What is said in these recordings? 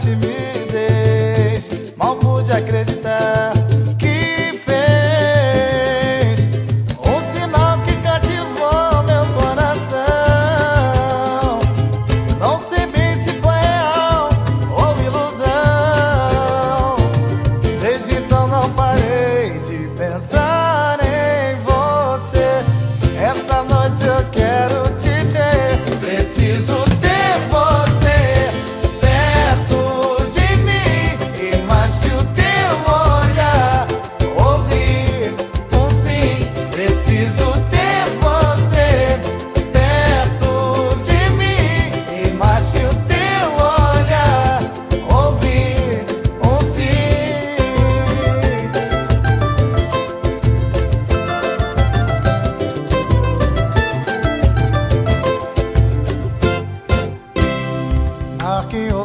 timidez. Mal pude acreditar.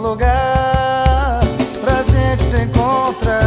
lugar pra gente se encontrar.